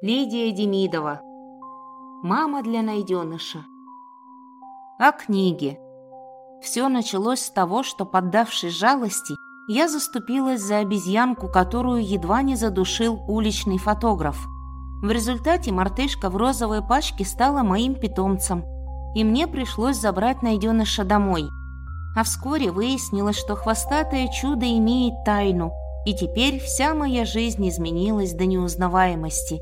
Лидия Демидова. Мама для найденыша. О книге. Все началось с того, что, поддавшись жалости, я заступилась за обезьянку, которую едва не задушил уличный фотограф. В результате мартышка в розовой пачке стала моим питомцем, и мне пришлось забрать найденыша домой. А вскоре выяснилось, что хвостатое чудо имеет тайну, и теперь вся моя жизнь изменилась до неузнаваемости.